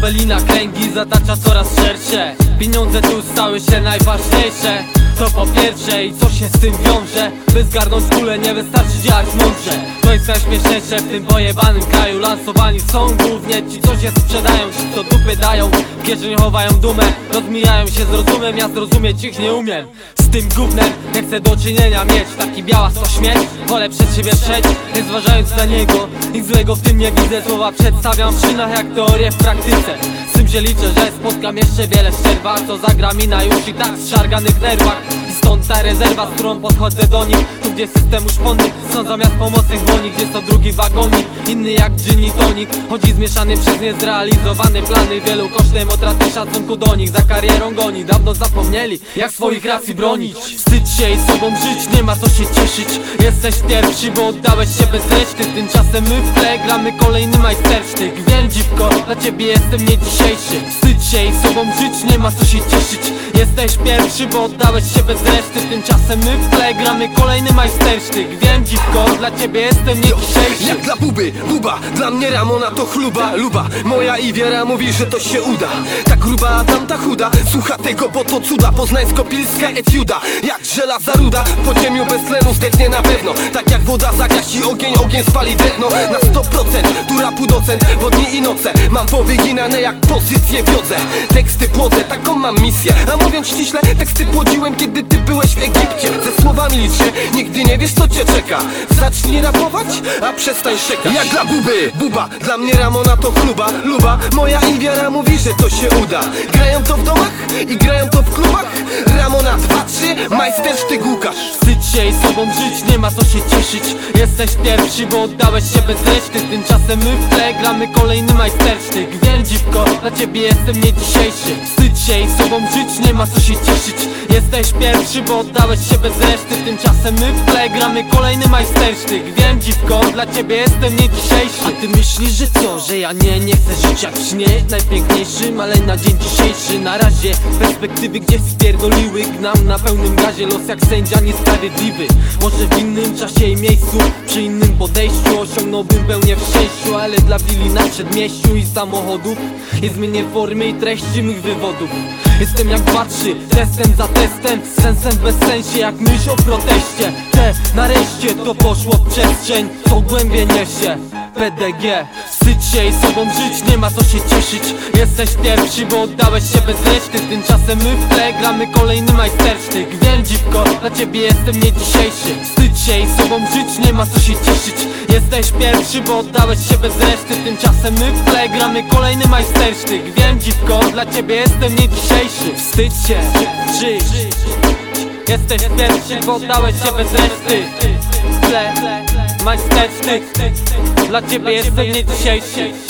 szczelina kręgi zatacza coraz szersze. Pieniądze tu stały się najważniejsze To po pierwsze i co się z tym wiąże? By zgarnąć kulę nie wystarczy działać mądrze. To jest najśmieszniejsze w tym pojebanym kraju. Lansowani są głównie ci co się sprzedają. Ci co dupy dają, w kieszeni chowają dumę. Rozmijają się z rozumem, ja zrozumieć ich nie umiem. Z tym gównem nie chcę do czynienia mieć. Taki biała to śmieć, wolę przed siebie przeć. Nie zważając na niego, nic złego w tym nie widzę. Słowa przedstawiam w szynach jak teorię w praktyce się liczę, że spotkam jeszcze wiele szczerba Co zagra mi na już i tak zszarganych nerwach. I stąd ta rezerwa, z którą podchodzę do nich. Tu gdzie system uszpony, są zamiast pomocnych dłoni Gdzie to drugi wagonik, inny jak gin i tonik. Chodzi zmieszany przez niezrealizowane plany. Wielu kosztem utraty szacunku do nich. Za karierą goni, dawno zapomnieli jak swoich racji bronić. Wstydź się i sobą żyć, nie ma co się cieszyć. Jesteś pierwszy, bo oddałeś się bez reszty. Tymczasem my w tle gramy kolejny majstersztyk. Wiem dziwko, dla ciebie jestem nie dzisiejszy Wstydź się i sobą żyć, nie ma co się cieszyć. Jesteś pierwszy, bo oddałeś się bez reszty. Tymczasem my w tle gramy kolejny majstersztyk. Wiem dziwko, dla ciebie jestem nie Jak dla buby, buba, dla mnie Ramona to chluba, luba. Moja i wiara mówi, że to się uda. Ta gruba, a tamta chuda. Słucha tego, bo to cuda. Poznańsko-pilska etiuda. Jak żelaza ruda Po ziemiu bez tlenu zdechnie na pewno. Tak jak woda zagasi ogień, ogień spali drewno. Na 100% tu rapu docent. Bo dni i noce. Mam powyginane jak pozycje wiodze. Teksty płodzę, taką mam misję. A mówiąc ściśle, teksty płodziłem kiedy ty byłeś w Egipcie. Ze słowami licz się, nigdy nie wiesz co cię czeka. Zacznij rapować, a przestań szekać. Jak dla buby, buba, dla mnie Ramona to chluba, luba Moja i wiara mówi, że to się uda. Grają to w domach i grają to w klubach. Ramona 2-3, majstersztyk Łukasz I sobą żyć, nie ma co się cieszyć. Jesteś pierwszy, bo oddałeś się bez reszty. Tymczasem my w tle gramy kolejny majstersztyk. Wiem dziwko, dla ciebie jestem nie dzisiejszy. Wstydź się i sobą żyć, nie ma co się cieszyć Jesteś pierwszy, bo oddałeś się bez reszty. Tymczasem my w tle gramy kolejny majstersztyk. Wiem dziwko, dla ciebie jestem nie dzisiejszy. A ty myślisz, że co, że ja nie, nie chcę żyć jak w śnie Najpiękniejszym, ale na dzień dzisiejszy. Na razie perspektywy gdzieś spierdoliły Gnam na pełnym gazie, los jak sędzia niesprawiedliwy. Może w innym czasie i miejscu, przy innym podejściu Osiągnąłbym pełnię w szczęściu, ale dla willi na przedmieściu i samochodów. Nie zmienię formy i treści mych wywodów. Jestem jak patrzy, testem za testem Sensem bez sensie, jak myśl o proteście. Te nareszcie to poszło w przestrzeń Co głębiej niesie. PDG Wstydź się i sobą żyć, nie ma co się cieszyć. Jesteś pierwszy, bo oddałeś się bez reszty. Tymczasem my w tle gramy kolejny majstersztyk. Wiem dziwko, dla ciebie jestem nie dzisiejszy. Wstydź się i sobą żyć, nie ma co się cieszyć Jesteś pierwszy, bo oddałeś się bez reszty. Tymczasem my w tle gramy kolejny majstersztyk. Wiem dziwko, dla ciebie jestem nie dzisiejszy. Wstydź się, żyć Jesteś pierwszy, bo oddałeś się bez reszty. W tle, majstersztyk. Dla ciebie jestem nie dzisiejszy